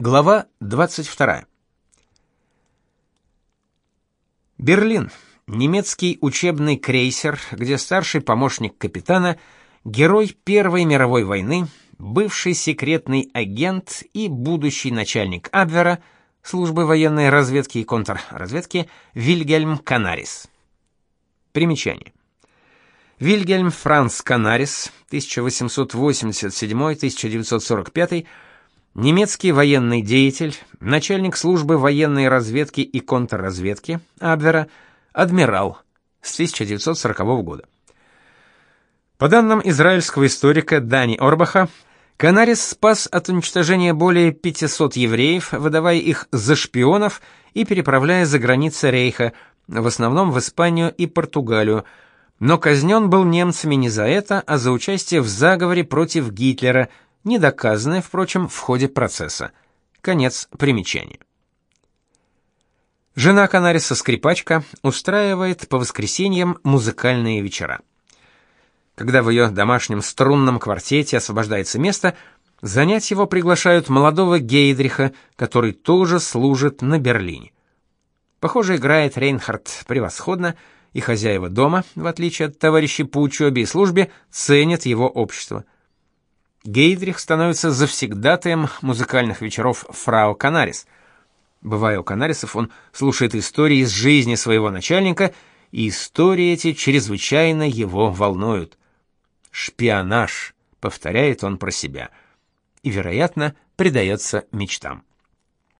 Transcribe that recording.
Глава 22. Берлин. Немецкий учебный крейсер, где старший помощник капитана, герой Первой мировой войны, бывший секретный агент и будущий начальник Абвера службы военной разведки и контрразведки Вильгельм Канарис. Примечание. Вильгельм Франц Канарис, 1887-1945 Немецкий военный деятель, начальник службы военной разведки и контрразведки Абвера, адмирал с 1940 года. По данным израильского историка Дани Орбаха, Канарис спас от уничтожения более 500 евреев, выдавая их за шпионов и переправляя за границы Рейха, в основном в Испанию и Португалию, но казнен был немцами не за это, а за участие в заговоре против Гитлера – недоказанное, впрочем, в ходе процесса. Конец примечания. Жена Канариса скрипачка устраивает по воскресеньям музыкальные вечера. Когда в ее домашнем струнном квартете освобождается место, занять его приглашают молодого Гейдриха, который тоже служит на Берлине. Похоже, играет Рейнхард превосходно, и хозяева дома, в отличие от товарищей по учебе и службе, ценят его общество – Гейдрих становится завсегдатаем музыкальных вечеров фрау Канарис. Бывая у Канарисов, он слушает истории из жизни своего начальника, и истории эти чрезвычайно его волнуют. «Шпионаж», — повторяет он про себя, и, вероятно, предается мечтам.